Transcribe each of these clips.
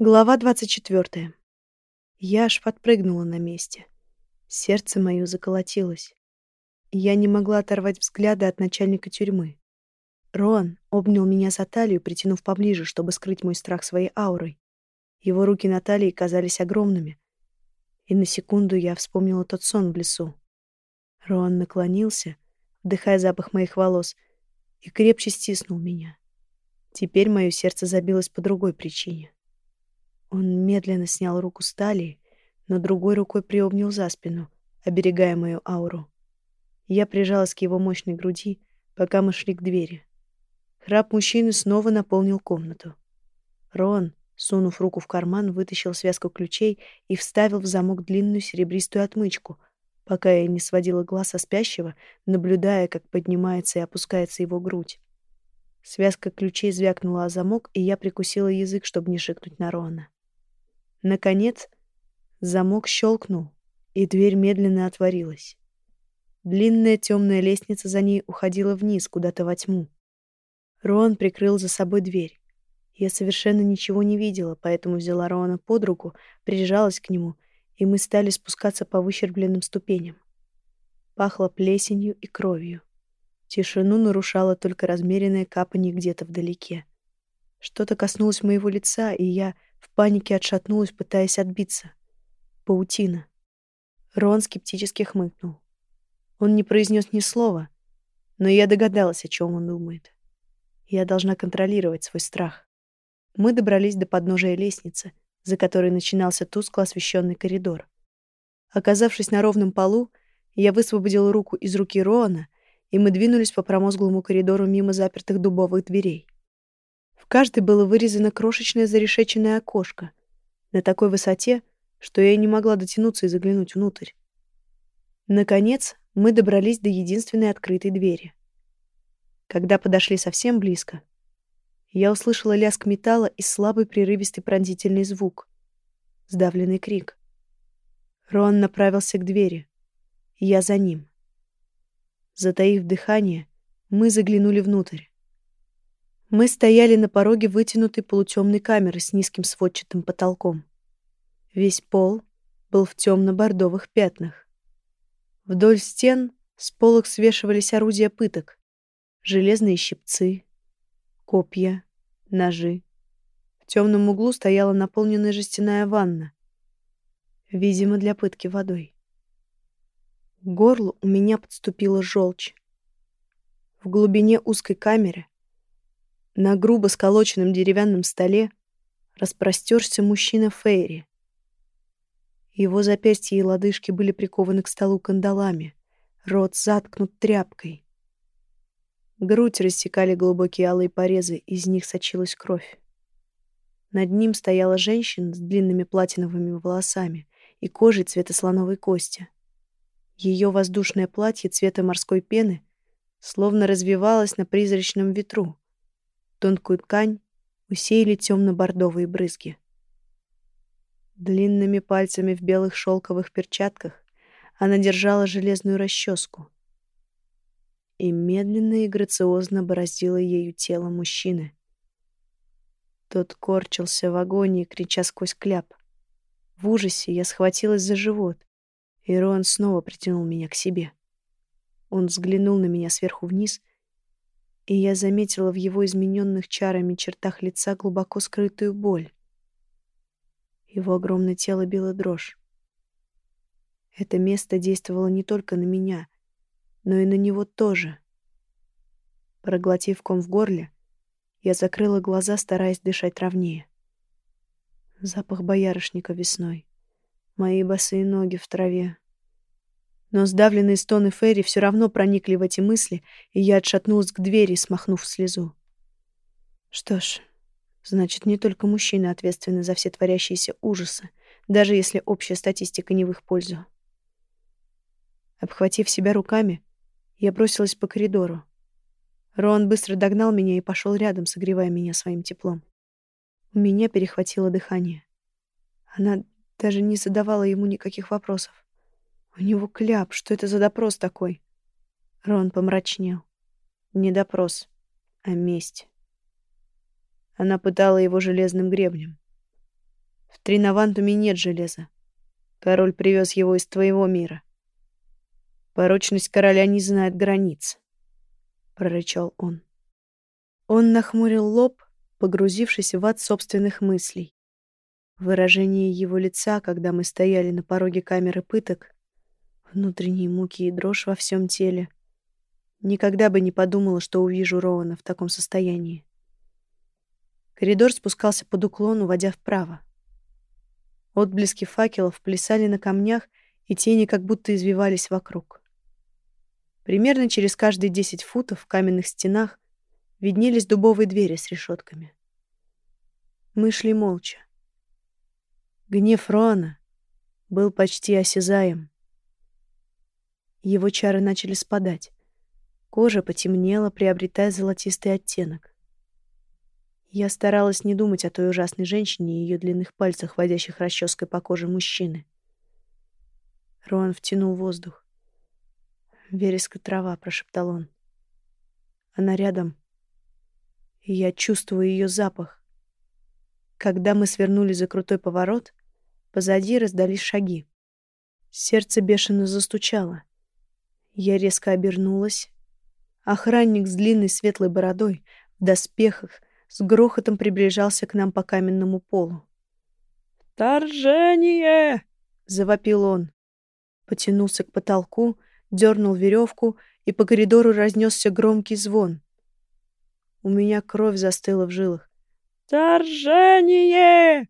Глава 24. Я аж подпрыгнула на месте. Сердце мое заколотилось. Я не могла оторвать взгляда от начальника тюрьмы. Рон обнял меня за талию, притянув поближе, чтобы скрыть мой страх своей аурой. Его руки на талии казались огромными. И на секунду я вспомнила тот сон в лесу. Рон наклонился, вдыхая запах моих волос, и крепче стиснул меня. Теперь мое сердце забилось по другой причине. Он медленно снял руку с талии, но другой рукой приобнял за спину, оберегая мою ауру. Я прижалась к его мощной груди, пока мы шли к двери. Храп мужчины снова наполнил комнату. Рон, сунув руку в карман, вытащил связку ключей и вставил в замок длинную серебристую отмычку, пока я не сводила глаз со спящего, наблюдая, как поднимается и опускается его грудь. Связка ключей звякнула о замок, и я прикусила язык, чтобы не шикнуть на Рона. Наконец, замок щелкнул, и дверь медленно отворилась. Длинная темная лестница за ней уходила вниз, куда-то во тьму. Рон прикрыл за собой дверь. Я совершенно ничего не видела, поэтому взяла Рона под руку, прижалась к нему, и мы стали спускаться по выщербленным ступеням. Пахло плесенью и кровью. Тишину нарушало только размеренное капание где-то вдалеке. Что-то коснулось моего лица, и я в панике отшатнулась, пытаясь отбиться. Паутина. Рон скептически хмыкнул. Он не произнес ни слова, но я догадалась, о чем он думает. Я должна контролировать свой страх. Мы добрались до подножия лестницы, за которой начинался тускло освещенный коридор. Оказавшись на ровном полу, я высвободила руку из руки Роана, и мы двинулись по промозглому коридору мимо запертых дубовых дверей. В каждой было вырезано крошечное зарешеченное окошко на такой высоте, что я не могла дотянуться и заглянуть внутрь. Наконец, мы добрались до единственной открытой двери. Когда подошли совсем близко, я услышала лязг металла и слабый прерывистый пронзительный звук. Сдавленный крик. Рон направился к двери. Я за ним. Затаив дыхание, мы заглянули внутрь. Мы стояли на пороге вытянутой полутемной камеры с низким сводчатым потолком. Весь пол был в темно-бордовых пятнах. Вдоль стен с полок свешивались орудия пыток. Железные щипцы, копья, ножи. В темном углу стояла наполненная жестяная ванна. Видимо, для пытки водой. К горлу у меня подступила желчь. В глубине узкой камеры на грубо сколоченном деревянном столе распростерся мужчина Фейри. Его запястья и лодыжки были прикованы к столу кандалами, рот заткнут тряпкой. Грудь рассекали глубокие алые порезы, из них сочилась кровь. Над ним стояла женщина с длинными платиновыми волосами и кожей цвета слоновой кости. Ее воздушное платье цвета морской пены словно развивалось на призрачном ветру, Тонкую ткань усеяли темно-бордовые брызги. Длинными пальцами в белых шелковых перчатках она держала железную расческу и медленно и грациозно бороздила ею тело мужчины. Тот корчился в агонии, крича сквозь кляп. В ужасе я схватилась за живот, и Рон снова притянул меня к себе. Он взглянул на меня сверху вниз — и я заметила в его измененных чарами чертах лица глубоко скрытую боль. Его огромное тело било дрожь. Это место действовало не только на меня, но и на него тоже. Проглотив ком в горле, я закрыла глаза, стараясь дышать ровнее. Запах боярышника весной. Мои босые ноги в траве, но сдавленные стоны Ферри все равно проникли в эти мысли, и я отшатнулась к двери, смахнув слезу. Что ж, значит, не только мужчины ответственны за все творящиеся ужасы, даже если общая статистика не в их пользу. Обхватив себя руками, я бросилась по коридору. Рон быстро догнал меня и пошел рядом, согревая меня своим теплом. У меня перехватило дыхание. Она даже не задавала ему никаких вопросов. У него кляп. Что это за допрос такой? Рон помрачнел. Не допрос, а месть. Она пытала его железным гребнем. В Тринавантуме нет железа. Король привез его из твоего мира. Порочность короля не знает границ, — прорычал он. Он нахмурил лоб, погрузившись в ад собственных мыслей. Выражение его лица, когда мы стояли на пороге камеры пыток, внутренние муки и дрожь во всем теле. Никогда бы не подумала, что увижу Роуна в таком состоянии. Коридор спускался под уклон, уводя вправо. Отблески факелов плясали на камнях, и тени как будто извивались вокруг. Примерно через каждые десять футов в каменных стенах виднелись дубовые двери с решетками. Мы шли молча. Гнев Роана был почти осязаем. Его чары начали спадать. Кожа потемнела, приобретая золотистый оттенок. Я старалась не думать о той ужасной женщине и ее длинных пальцах, водящих расческой по коже мужчины. Роан втянул воздух. «Вереска трава», — прошептал он. Она рядом. И я чувствую ее запах. Когда мы свернули за крутой поворот, позади раздались шаги. Сердце бешено застучало. Я резко обернулась. Охранник с длинной светлой бородой, в доспехах, с грохотом приближался к нам по каменному полу. «Вторжение!» — завопил он. Потянулся к потолку, дернул веревку, и по коридору разнесся громкий звон. У меня кровь застыла в жилах. «Торжение!»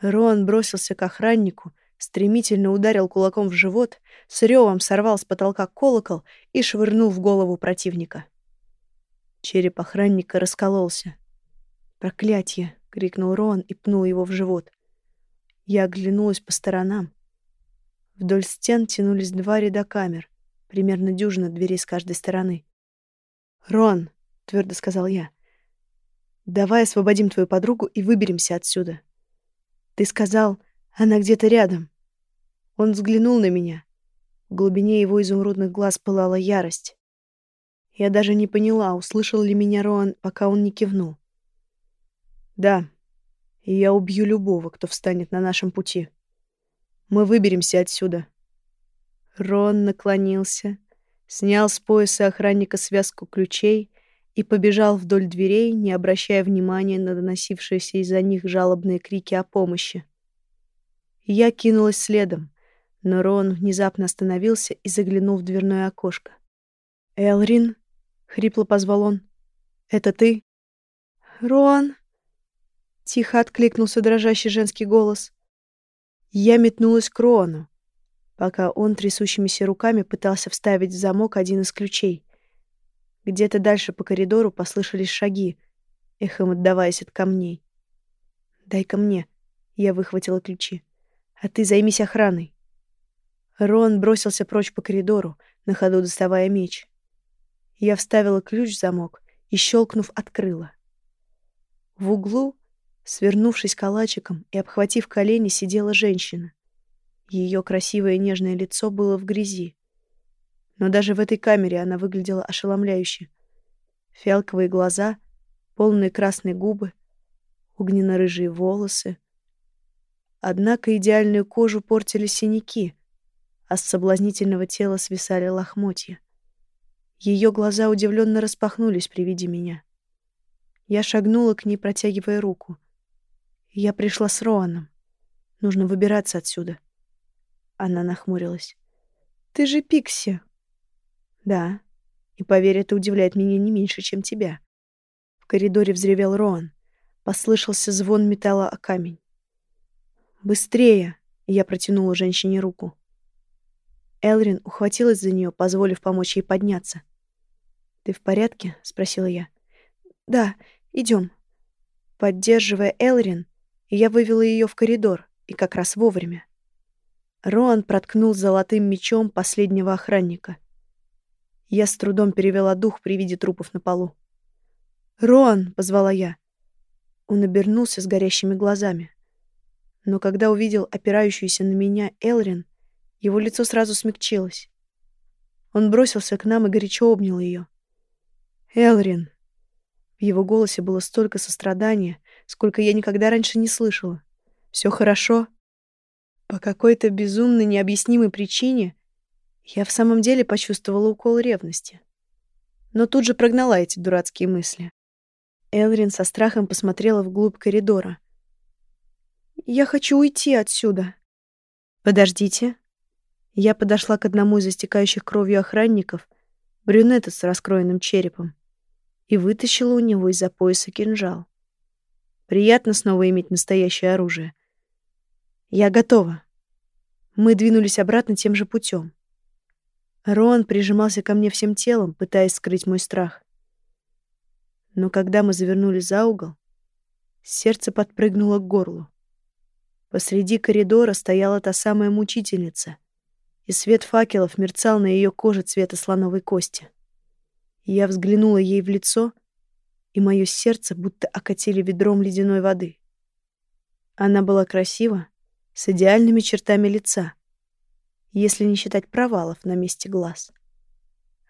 Рон бросился к охраннику, стремительно ударил кулаком в живот, с ревом сорвал с потолка колокол и швырнул в голову противника. Череп охранника раскололся. «Проклятье!» — крикнул Рон и пнул его в живот. Я оглянулась по сторонам. Вдоль стен тянулись два ряда камер примерно дюжина дверей с каждой стороны. «Рон», — твердо сказал я, — «давай освободим твою подругу и выберемся отсюда. Ты сказал, она где-то рядом». Он взглянул на меня. В глубине его изумрудных глаз пылала ярость. Я даже не поняла, услышал ли меня Роан, пока он не кивнул. «Да, и я убью любого, кто встанет на нашем пути. Мы выберемся отсюда. Рон наклонился, снял с пояса охранника связку ключей и побежал вдоль дверей, не обращая внимания на доносившиеся из-за них жалобные крики о помощи. Я кинулась следом, но Рон внезапно остановился и заглянул в дверное окошко. «Элрин?» — хрипло позвал он. «Это ты?» «Рон!» — тихо откликнулся дрожащий женский голос. Я метнулась к Рону пока он трясущимися руками пытался вставить в замок один из ключей. Где-то дальше по коридору послышались шаги, эхом отдаваясь от камней. «Дай-ка мне», — я выхватила ключи. «А ты займись охраной». Рон бросился прочь по коридору, на ходу доставая меч. Я вставила ключ в замок и, щелкнув, открыла. В углу, свернувшись калачиком и обхватив колени, сидела женщина. Ее красивое нежное лицо было в грязи. Но даже в этой камере она выглядела ошеломляюще. Фиалковые глаза, полные красные губы, огненно-рыжие волосы. Однако идеальную кожу портили синяки, а с соблазнительного тела свисали лохмотья. Ее глаза удивленно распахнулись при виде меня. Я шагнула к ней, протягивая руку. Я пришла с Роаном. Нужно выбираться отсюда. Она нахмурилась. «Ты же Пикси!» «Да. И поверь, это удивляет меня не меньше, чем тебя». В коридоре взревел Роан. Послышался звон металла о камень. «Быстрее!» — я протянула женщине руку. Элрин ухватилась за нее, позволив помочь ей подняться. «Ты в порядке?» — спросила я. «Да, идем. Поддерживая Элрин, я вывела ее в коридор, и как раз вовремя. Роан проткнул золотым мечом последнего охранника. Я с трудом перевела дух при виде трупов на полу. «Роан!» — позвала я. Он обернулся с горящими глазами. Но когда увидел опирающуюся на меня Элрин, его лицо сразу смягчилось. Он бросился к нам и горячо обнял ее. «Элрин!» В его голосе было столько сострадания, сколько я никогда раньше не слышала. Все хорошо?» По какой-то безумно необъяснимой причине я в самом деле почувствовала укол ревности. Но тут же прогнала эти дурацкие мысли. Элрин со страхом посмотрела вглубь коридора. «Я хочу уйти отсюда». «Подождите». Я подошла к одному из истекающих кровью охранников, брюнета с раскроенным черепом, и вытащила у него из-за пояса кинжал. Приятно снова иметь настоящее оружие. Я готова. Мы двинулись обратно тем же путем. Рон прижимался ко мне всем телом, пытаясь скрыть мой страх. Но когда мы завернули за угол, сердце подпрыгнуло к горлу. Посреди коридора стояла та самая мучительница, и свет факелов мерцал на ее коже цвета слоновой кости. Я взглянула ей в лицо, и мое сердце будто окатили ведром ледяной воды. Она была красива, с идеальными чертами лица, если не считать провалов на месте глаз.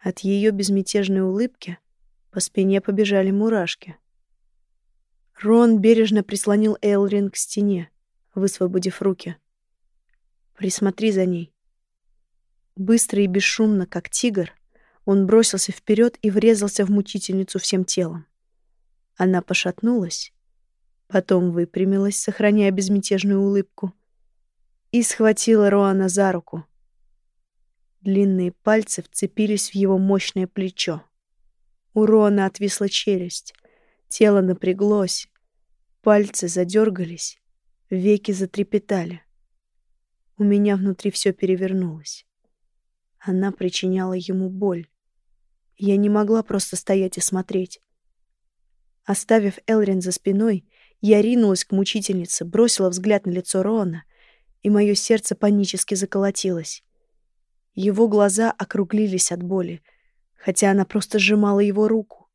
От ее безмятежной улыбки по спине побежали мурашки. Рон бережно прислонил Элрин к стене, высвободив руки. «Присмотри за ней». Быстро и бесшумно, как тигр, он бросился вперед и врезался в мучительницу всем телом. Она пошатнулась, потом выпрямилась, сохраняя безмятежную улыбку, и схватила Роана за руку. Длинные пальцы вцепились в его мощное плечо. У Роана отвисла челюсть, тело напряглось, пальцы задергались, веки затрепетали. У меня внутри все перевернулось. Она причиняла ему боль. Я не могла просто стоять и смотреть. Оставив Элрин за спиной, я ринулась к мучительнице, бросила взгляд на лицо Роана и мое сердце панически заколотилось. Его глаза округлились от боли, хотя она просто сжимала его руку.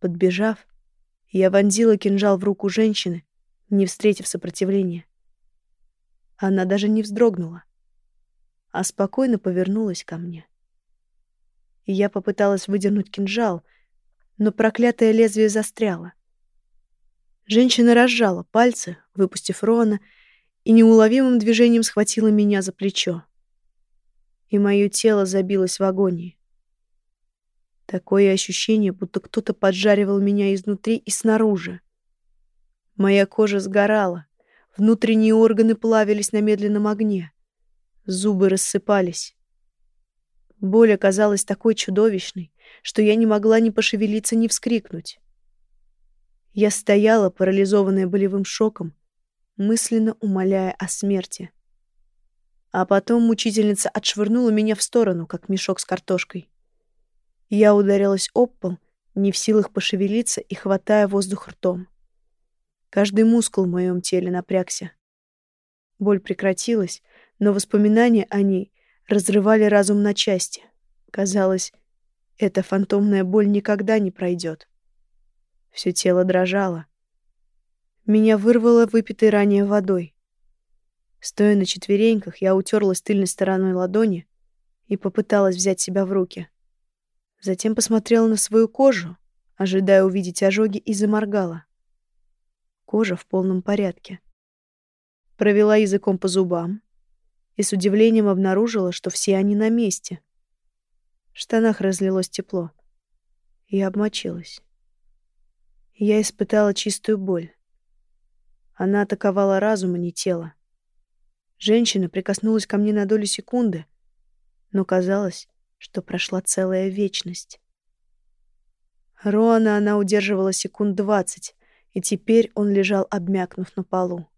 Подбежав, я вонзила кинжал в руку женщины, не встретив сопротивления. Она даже не вздрогнула, а спокойно повернулась ко мне. Я попыталась выдернуть кинжал, но проклятое лезвие застряло. Женщина разжала пальцы, выпустив Рона, и неуловимым движением схватила меня за плечо. И мое тело забилось в агонии. Такое ощущение, будто кто-то поджаривал меня изнутри и снаружи. Моя кожа сгорала, внутренние органы плавились на медленном огне. Зубы рассыпались. Боль оказалась такой чудовищной, что я не могла ни пошевелиться, ни вскрикнуть. Я стояла, парализованная болевым шоком, мысленно умоляя о смерти. А потом мучительница отшвырнула меня в сторону, как мешок с картошкой. Я ударилась об пол, не в силах пошевелиться и хватая воздух ртом. Каждый мускул в моем теле напрягся. Боль прекратилась, но воспоминания о ней разрывали разум на части. Казалось, эта фантомная боль никогда не пройдет. Все тело дрожало. Меня вырвало выпитой ранее водой. Стоя на четвереньках, я утерлась тыльной стороной ладони и попыталась взять себя в руки. Затем посмотрела на свою кожу, ожидая увидеть ожоги, и заморгала. Кожа в полном порядке. Провела языком по зубам и с удивлением обнаружила, что все они на месте. В штанах разлилось тепло. Я обмочилась. Я испытала чистую боль. Она атаковала разум, а не тело. Женщина прикоснулась ко мне на долю секунды, но казалось, что прошла целая вечность. Роана она удерживала секунд двадцать, и теперь он лежал, обмякнув на полу.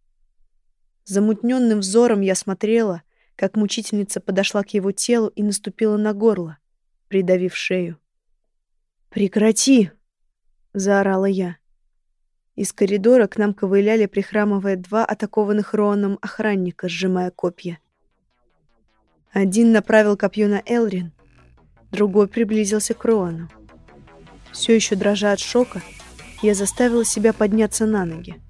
Замутненным взором я смотрела, как мучительница подошла к его телу и наступила на горло, придавив шею. «Прекрати!» — заорала я. Из коридора к нам ковыляли, прихрамывая, два атакованных Роаном охранника, сжимая копья. Один направил копье на Элрин, другой приблизился к Роану. Все еще дрожа от шока, я заставила себя подняться на ноги.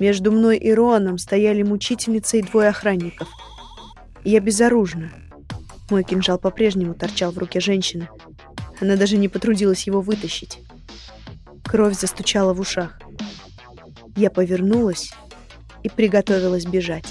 Между мной и Роаном стояли мучительница и двое охранников. Я безоружна. Мой кинжал по-прежнему торчал в руке женщины. Она даже не потрудилась его вытащить. Кровь застучала в ушах. Я повернулась и приготовилась бежать.